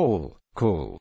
call, call.